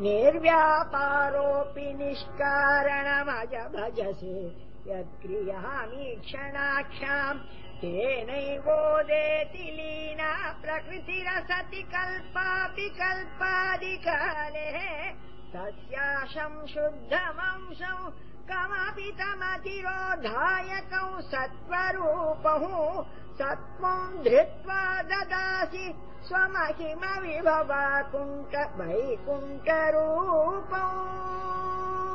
निर्व्यापारोऽपि निष्कारणमज भजसे यत्क्रियामि क्षणाख्याम् तेनैवोदेति लीना प्रकृतिरसति कल्पापि कल्पादिकाले तस्याशम् शुद्धमंशम् कमपि तमतिरोधायकौ सत्त्वरूपौ सत्त्वम् धृत्वा ददासि स्वमहिम विभवा कुण्ठ वैकुण्ठरूपौ